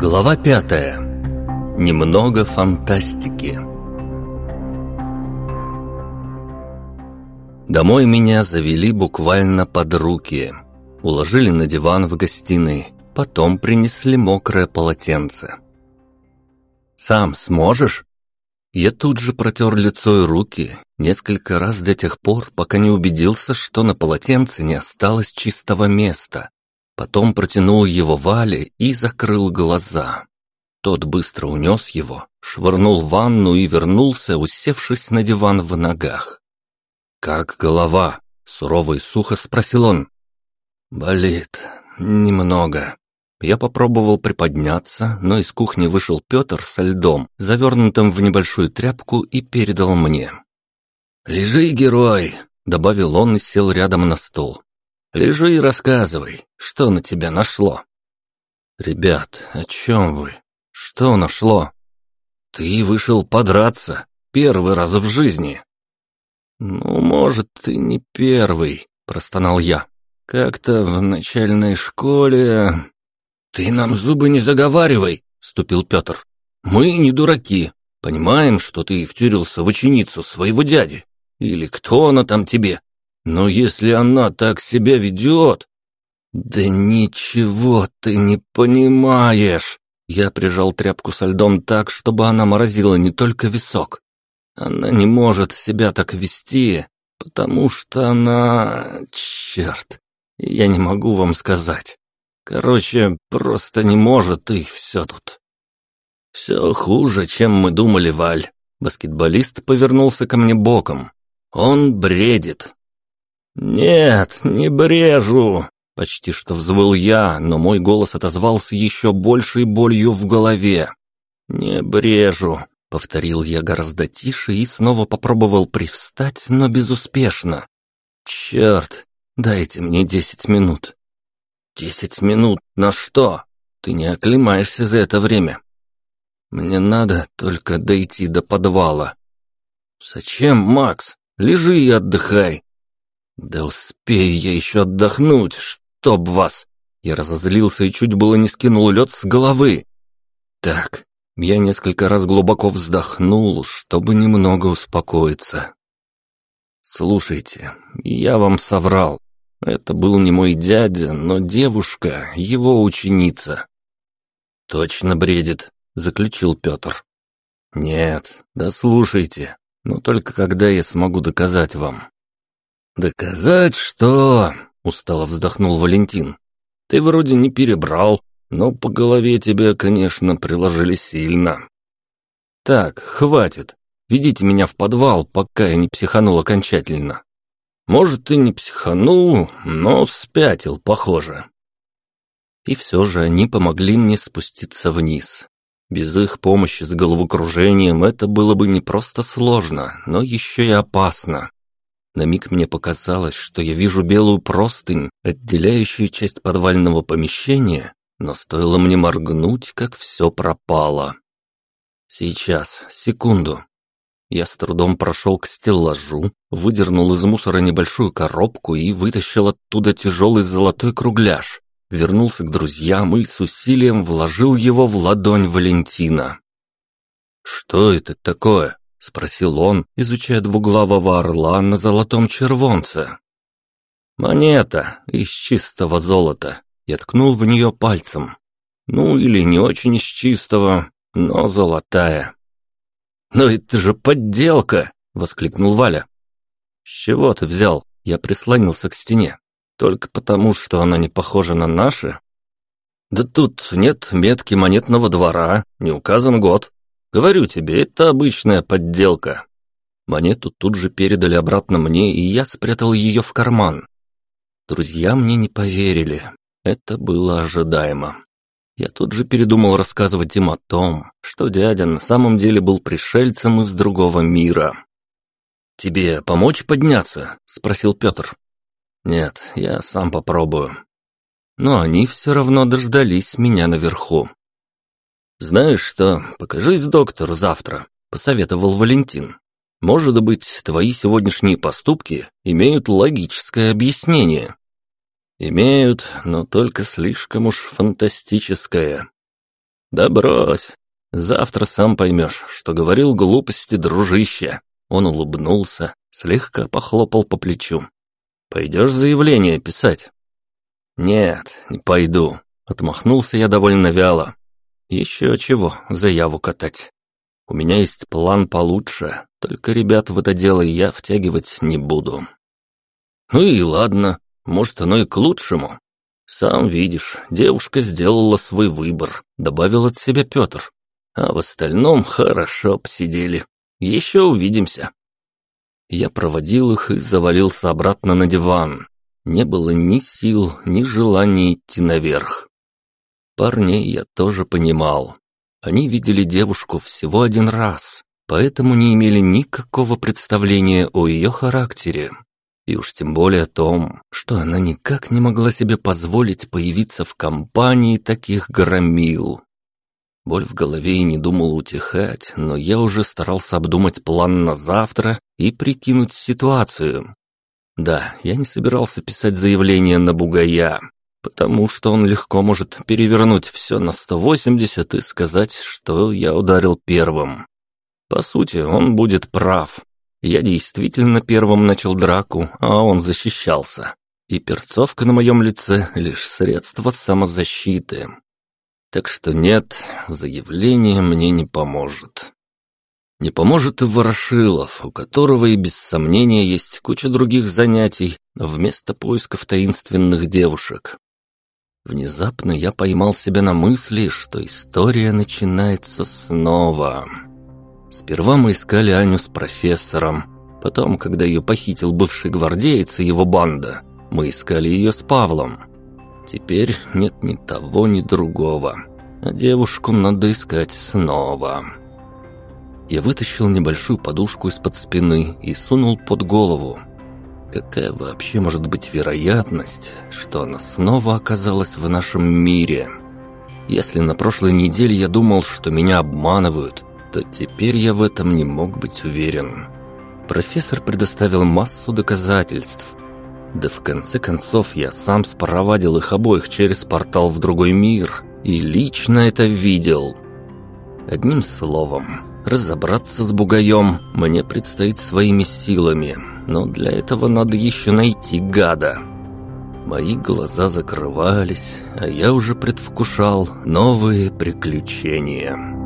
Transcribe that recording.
Глава пятая. Немного фантастики. Домой меня завели буквально под руки. Уложили на диван в гостиной, потом принесли мокрое полотенце. «Сам сможешь?» Я тут же протер лицо и руки, несколько раз до тех пор, пока не убедился, что на полотенце не осталось чистого места. Потом протянул его Вале и закрыл глаза. Тот быстро унес его, швырнул в ванну и вернулся, усевшись на диван в ногах. «Как голова?» — сурово и сухо спросил он. «Болит. Немного». Я попробовал приподняться, но из кухни вышел Петр со льдом, завернутым в небольшую тряпку, и передал мне. «Лежи, герой!» — добавил он и сел рядом на стол. Лежи и рассказывай, что на тебя нашло». «Ребят, о чем вы? Что нашло?» «Ты вышел подраться. Первый раз в жизни». «Ну, может, ты не первый», — простонал я. «Как-то в начальной школе...» «Ты нам зубы не заговаривай», — вступил Петр. «Мы не дураки. Понимаем, что ты втюрился в ученицу своего дяди. Или кто она там тебе? Но если она так себя ведет... Да ничего ты не понимаешь. Я прижал тряпку со льдом так, чтобы она морозила не только висок. Она не может себя так вести, потому что она... Черт, я не могу вам сказать. Короче, просто не может, и все тут. Все хуже, чем мы думали, Валь. Баскетболист повернулся ко мне боком. Он бредит. «Нет, не брежу!» Почти что взвыл я, но мой голос отозвался еще большей болью в голове. «Не брежу», — повторил я гораздо тише и снова попробовал привстать, но безуспешно. «Черт, дайте мне десять минут». «Десять минут? На что? Ты не оклемаешься за это время». «Мне надо только дойти до подвала». «Зачем, Макс? Лежи и отдыхай. «Да успею я еще отдохнуть, чтоб вас!» Я разозлился и чуть было не скинул лед с головы. «Так, я несколько раз глубоко вздохнул, чтобы немного успокоиться. Слушайте, я вам соврал. Это был не мой дядя, но девушка, его ученица». «Точно бредит», — заключил Петр. «Нет, да слушайте, но только когда я смогу доказать вам. «Доказать что?» — устало вздохнул Валентин. «Ты вроде не перебрал, но по голове тебе, конечно, приложили сильно». «Так, хватит. Ведите меня в подвал, пока я не психанул окончательно». «Может, ты не психанул, но спятил, похоже». И все же они помогли мне спуститься вниз. Без их помощи с головокружением это было бы не просто сложно, но еще и опасно. На миг мне показалось, что я вижу белую простынь, отделяющую часть подвального помещения, но стоило мне моргнуть, как все пропало. Сейчас, секунду. Я с трудом прошел к стеллажу, выдернул из мусора небольшую коробку и вытащил оттуда тяжелый золотой кругляш. Вернулся к друзьям и с усилием вложил его в ладонь Валентина. «Что это такое?» — спросил он, изучая двуглавого орла на золотом червонце. «Монета из чистого золота», — я ткнул в нее пальцем. «Ну, или не очень из чистого, но золотая». «Но это же подделка!» — воскликнул Валя. «С чего ты взял?» Я прислонился к стене. «Только потому, что она не похожа на наши?» «Да тут нет метки монетного двора, не указан год», Говорю тебе, это обычная подделка. Монету тут же передали обратно мне, и я спрятал ее в карман. Друзья мне не поверили. Это было ожидаемо. Я тут же передумал рассказывать им о том, что дядя на самом деле был пришельцем из другого мира. «Тебе помочь подняться?» – спросил Петр. «Нет, я сам попробую». Но они все равно дождались меня наверху. «Знаешь что, покажись доктору завтра», — посоветовал Валентин. «Может быть, твои сегодняшние поступки имеют логическое объяснение». «Имеют, но только слишком уж фантастическое». «Да брось. Завтра сам поймешь, что говорил глупости, дружище». Он улыбнулся, слегка похлопал по плечу. «Пойдешь заявление писать?» «Нет, не пойду», — отмахнулся я довольно вяло. «Еще чего, заяву катать. У меня есть план получше, только ребят в это дело я втягивать не буду». «Ну и ладно, может, оно и к лучшему. Сам видишь, девушка сделала свой выбор», — добавил от себя Петр. «А в остальном хорошо посидели. Еще увидимся». Я проводил их и завалился обратно на диван. Не было ни сил, ни желания идти наверх. Парней я тоже понимал. Они видели девушку всего один раз, поэтому не имели никакого представления о ее характере. И уж тем более о том, что она никак не могла себе позволить появиться в компании таких громил. Боль в голове и не думала утихать, но я уже старался обдумать план на завтра и прикинуть ситуацию. Да, я не собирался писать заявление на Бугая, потому что он легко может перевернуть все на 180 и сказать, что я ударил первым. По сути, он будет прав. Я действительно первым начал драку, а он защищался. И перцовка на моем лице — лишь средство самозащиты. Так что нет, заявление мне не поможет. Не поможет и Ворошилов, у которого и без сомнения есть куча других занятий вместо поисков таинственных девушек. Внезапно я поймал себя на мысли, что история начинается снова. Сперва мы искали Аню с профессором. Потом, когда ее похитил бывший гвардеец и его банда, мы искали ее с Павлом. Теперь нет ни того, ни другого. А девушку надо искать снова. Я вытащил небольшую подушку из-под спины и сунул под голову. Какая вообще может быть вероятность, что она снова оказалась в нашем мире? Если на прошлой неделе я думал, что меня обманывают, то теперь я в этом не мог быть уверен. Профессор предоставил массу доказательств, да в конце концов я сам спровадил их обоих через портал в другой мир и лично это видел. Одним словом, разобраться с бугаем мне предстоит своими силами, но для этого надо еще найти гада. Мои глаза закрывались, а я уже предвкушал новые приключения.